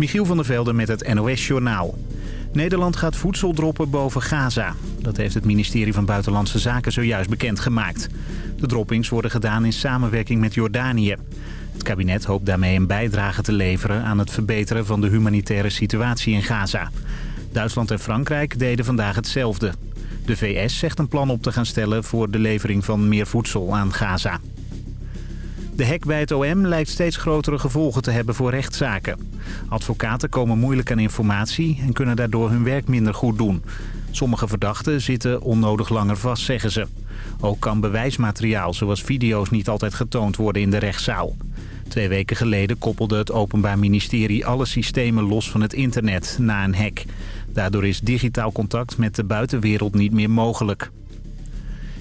Michiel van der Velde met het NOS-journaal. Nederland gaat voedsel droppen boven Gaza. Dat heeft het ministerie van Buitenlandse Zaken zojuist bekendgemaakt. De droppings worden gedaan in samenwerking met Jordanië. Het kabinet hoopt daarmee een bijdrage te leveren aan het verbeteren van de humanitaire situatie in Gaza. Duitsland en Frankrijk deden vandaag hetzelfde. De VS zegt een plan op te gaan stellen voor de levering van meer voedsel aan Gaza. De hek bij het OM lijkt steeds grotere gevolgen te hebben voor rechtszaken. Advocaten komen moeilijk aan informatie en kunnen daardoor hun werk minder goed doen. Sommige verdachten zitten onnodig langer vast, zeggen ze. Ook kan bewijsmateriaal, zoals video's, niet altijd getoond worden in de rechtszaal. Twee weken geleden koppelde het Openbaar Ministerie alle systemen los van het internet na een hack. Daardoor is digitaal contact met de buitenwereld niet meer mogelijk.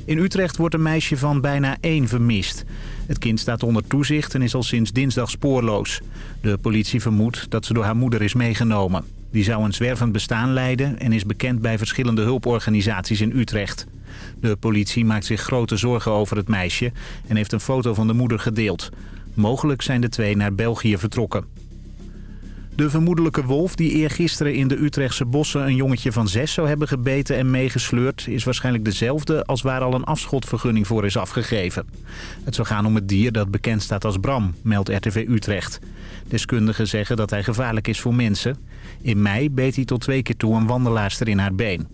In Utrecht wordt een meisje van bijna één vermist. Het kind staat onder toezicht en is al sinds dinsdag spoorloos. De politie vermoedt dat ze door haar moeder is meegenomen. Die zou een zwervend bestaan leiden en is bekend bij verschillende hulporganisaties in Utrecht. De politie maakt zich grote zorgen over het meisje en heeft een foto van de moeder gedeeld. Mogelijk zijn de twee naar België vertrokken. De vermoedelijke wolf die eergisteren in de Utrechtse bossen een jongetje van zes zou hebben gebeten en meegesleurd... is waarschijnlijk dezelfde als waar al een afschotvergunning voor is afgegeven. Het zou gaan om het dier dat bekend staat als Bram, meldt RTV Utrecht. Deskundigen zeggen dat hij gevaarlijk is voor mensen. In mei beet hij tot twee keer toe een wandelaarster in haar been.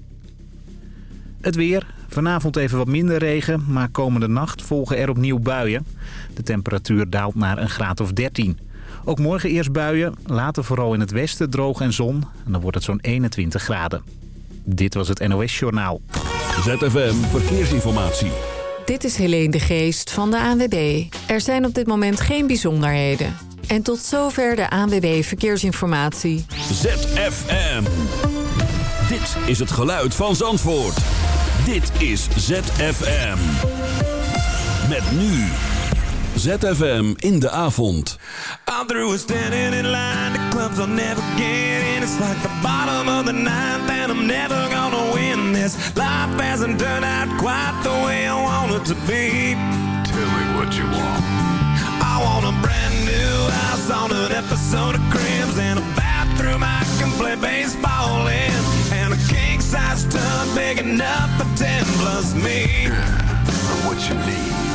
Het weer. Vanavond even wat minder regen, maar komende nacht volgen er opnieuw buien. De temperatuur daalt naar een graad of 13. Ook morgen eerst buien, later vooral in het westen droog en zon. En dan wordt het zo'n 21 graden. Dit was het NOS Journaal. ZFM Verkeersinformatie. Dit is Helene de Geest van de ANWB. Er zijn op dit moment geen bijzonderheden. En tot zover de ANWB Verkeersinformatie. ZFM. Dit is het geluid van Zandvoort. Dit is ZFM. Met nu... ZFM in de avond. I'm through with standing in line. The clubs I'll never get in. It's like the bottom of the ninth, and I'm never gonna win this. Life hasn't turned out quite the way I want it to be. Tell me what you want. I want a brand new house on an episode of Cribs and a bathroom I can play baseball in, and a king size tub big enough for ten plus me. Yeah, what you need?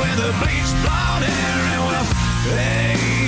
with a bleached blonde hair. And well, hey,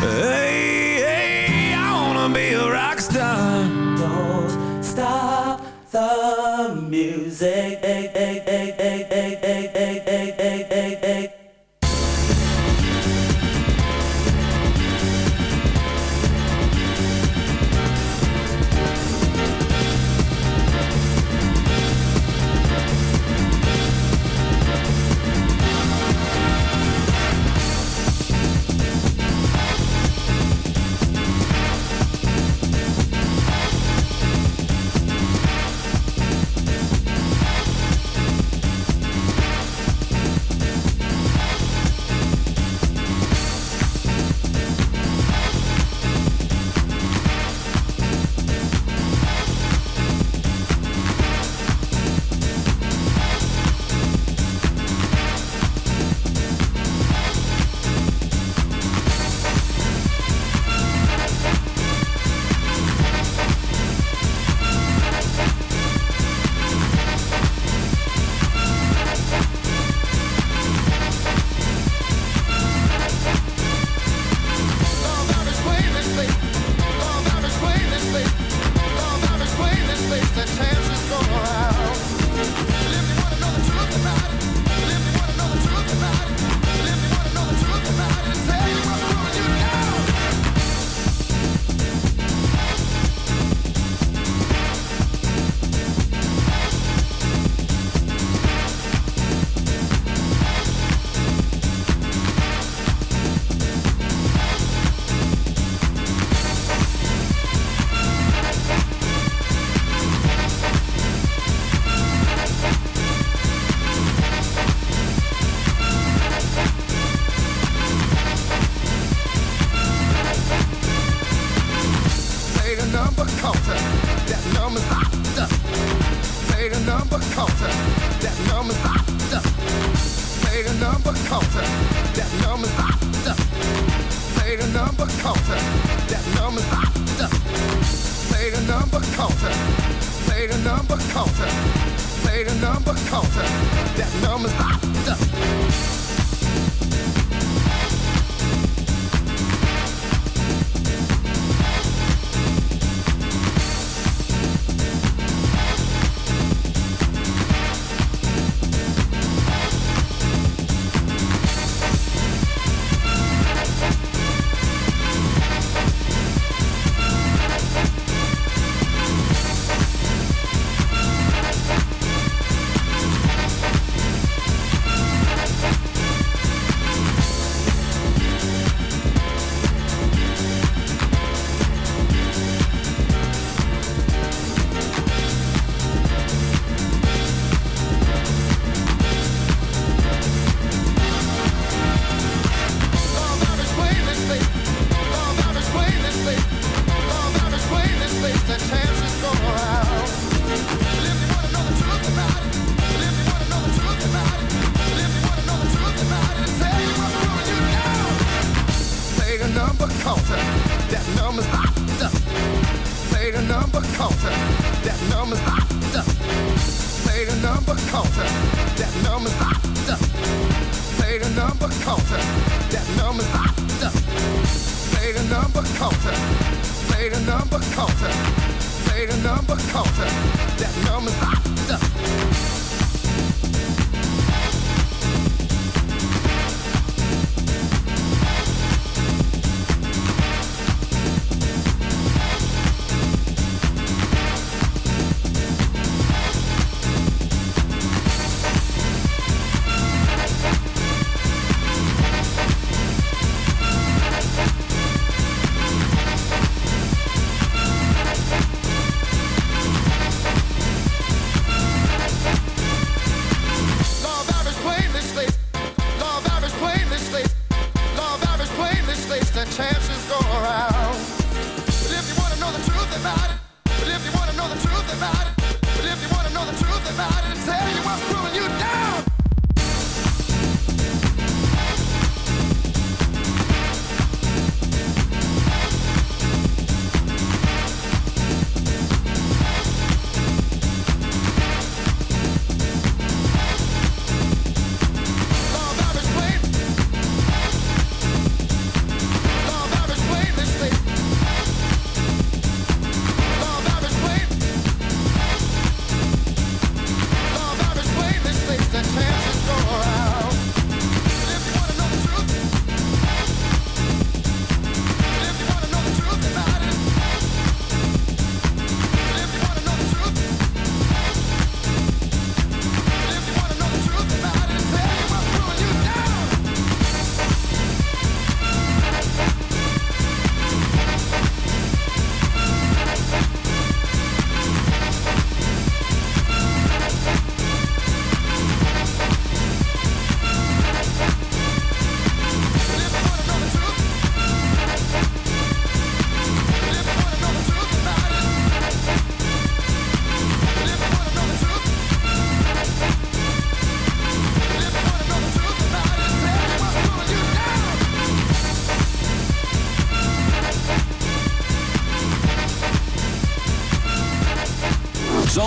Hey, hey, I wanna be a rock star. Don't stop the music.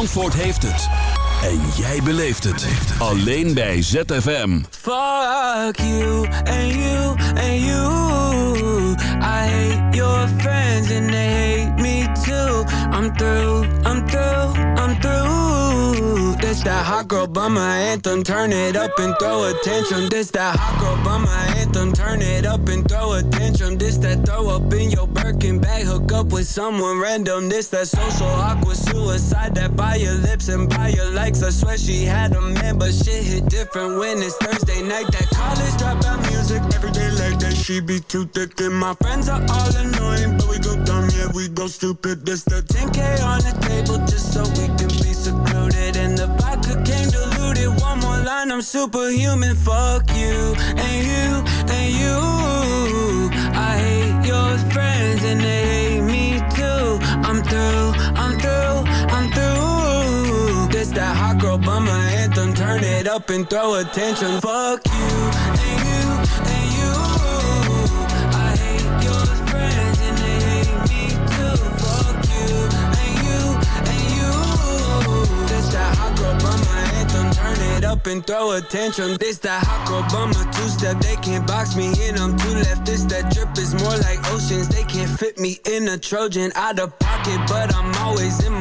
Zandvoort heeft het. En jij beleeft het. Alleen bij ZFM. Fuck you and you and you. I hate your friends and they hate me too. I'm through, I'm through, I'm through. This that hot girl bummer anthem. Turn it up and throw attention. This that hot girl bummer anthem. Turn it up and throw attention. This that throw up in your Birkin bag. Hook up with someone random. This that social awkward suicide. That by your lips and by your likes. I swear she had a man, but shit hit different when it's Thursday night. That college dropout music every day. She be too thick and my friends are all annoying, but we go dumb, yeah we go stupid. This the 10k on the table just so we can be secluded. And the vodka came diluted. One more line, I'm superhuman. Fuck you and you and you. I hate your friends and they hate me too. I'm through, I'm through, I'm through. This that hot girl bummer anthem. Turn it up and throw attention. Fuck you and you and you. That hot girl bummer anthem. Turn it up and throw attention. This that hot girl bummer two step. They can't box me in. I'm too left. This that drip is more like oceans. They can't fit me in a Trojan. Out of pocket, but I'm always in my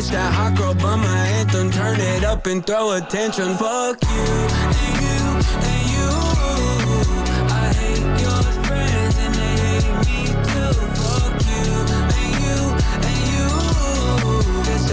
This that hot girl bummer anthem. Turn it up and throw attention. Fuck you and you and you. I hate your friends and they hate me too. Fuck you and you.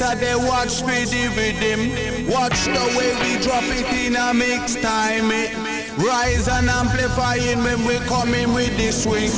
selector, they watch me dividend. Watch the way we drop it in a mix time. It rise and amplifying when we coming with this swing.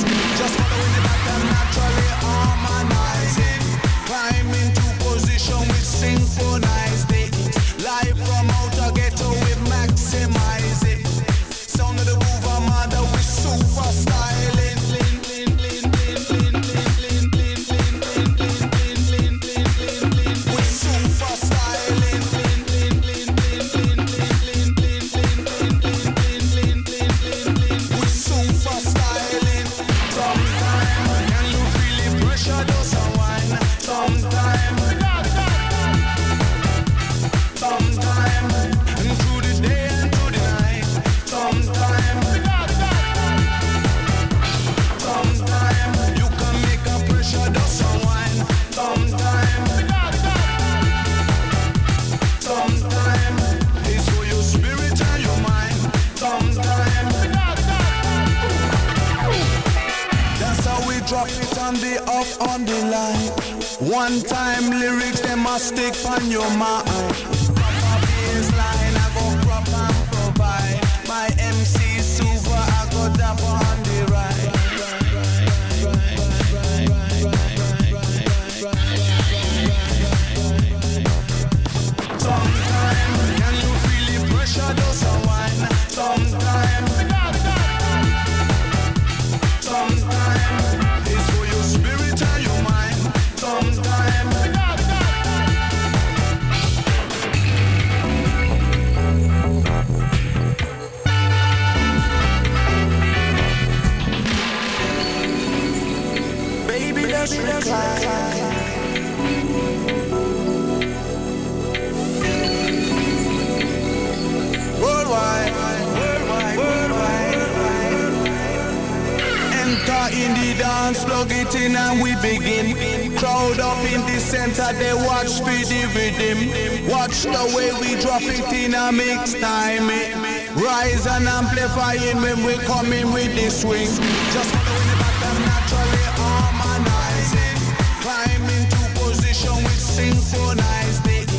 In the dance, plug it in and we begin. Crowd up in the center, they watch for the rhythm. Watch the way we drop it in a mix time. eh. Rise and amplifying when we come in with the swing. Just following the pattern naturally harmonizing. Climb into position with synchronized it.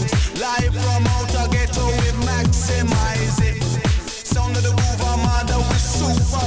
Live from outer ghetto we maximize it. Sound of the groove armada with super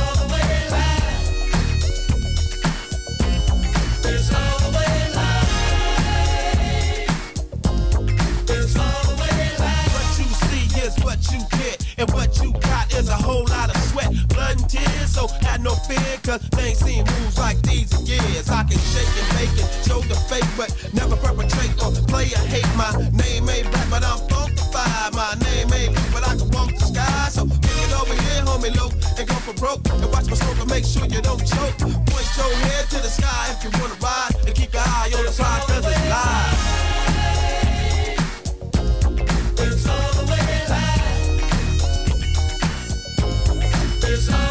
and what you got is a whole lot of sweat, blood and tears. So have no fear, cause they ain't seen moves like these in years. I can shake and make it, show the fake, but never perpetrate or play or hate. My name ain't black, but I'm funkified. My name ain't blue, but I can walk the sky. So kick it over here, homie, low, and go for broke. And watch my smoke and make sure you don't choke. Point your head to the sky if you wanna ride, and keep your eye on the prize, cause it's live. It's all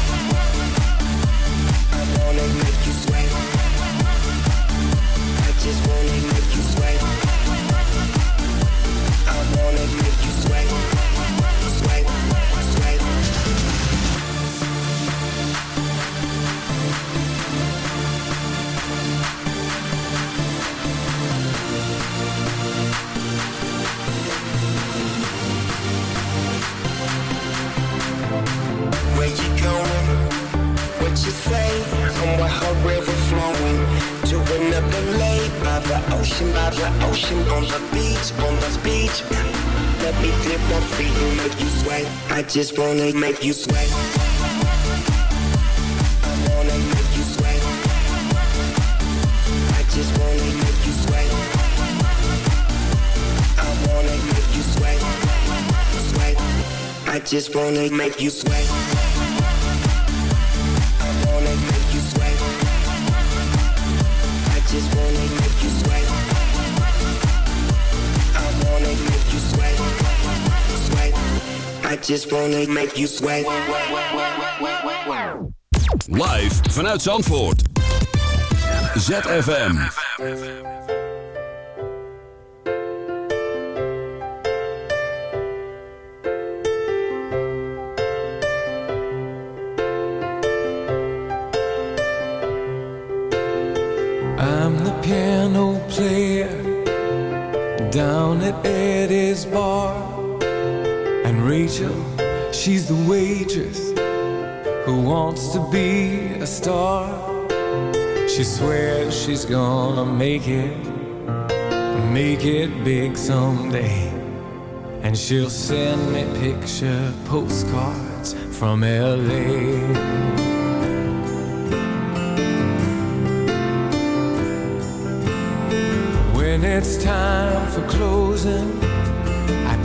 Ocean, by the ocean, on the beach, on the beach. Let me dip my feet and make you sweat. I just wanna make you sweat. I wanna make you sweat. I just wanna make you sweat. I wanna make you sweat. Sweat. I just wanna make you sweat. Just wanna make you sweat. Live vanuit Zandvoort. ZFM. She's the waitress who wants to be a star. She swears she's gonna make it, make it big someday. And she'll send me picture postcards from LA. When it's time for closing,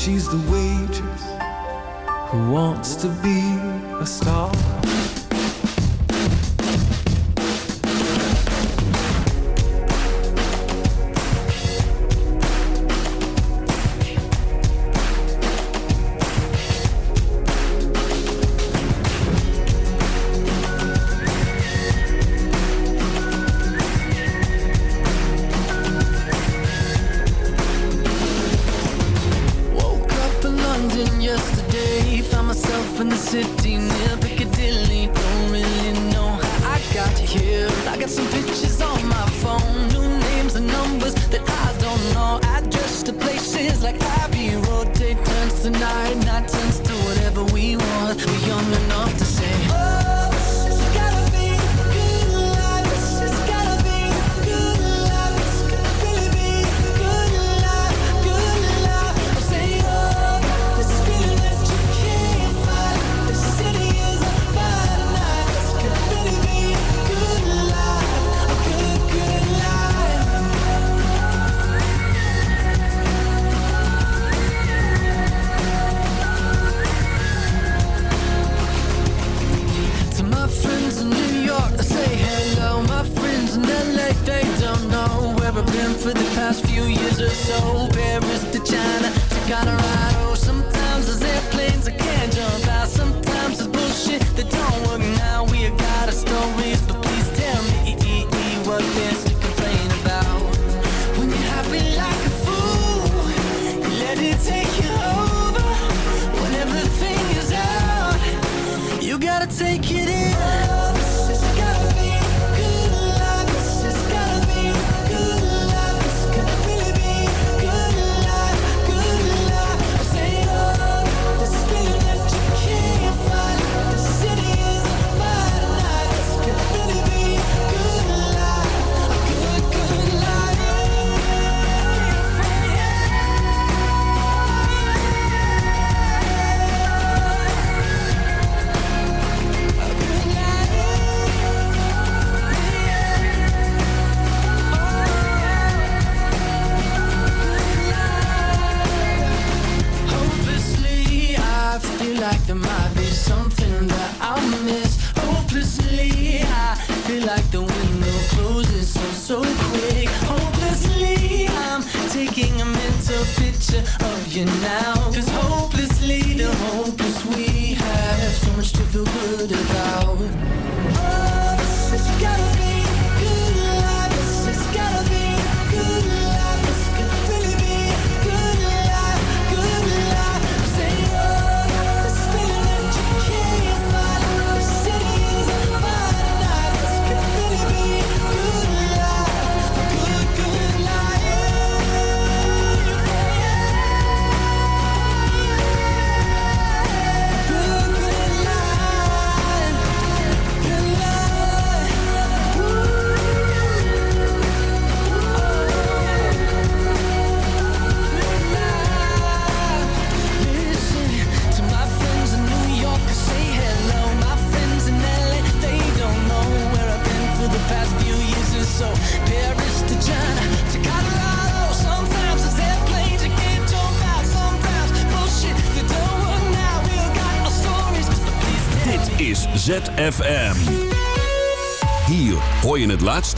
she's the waitress who wants to be a star.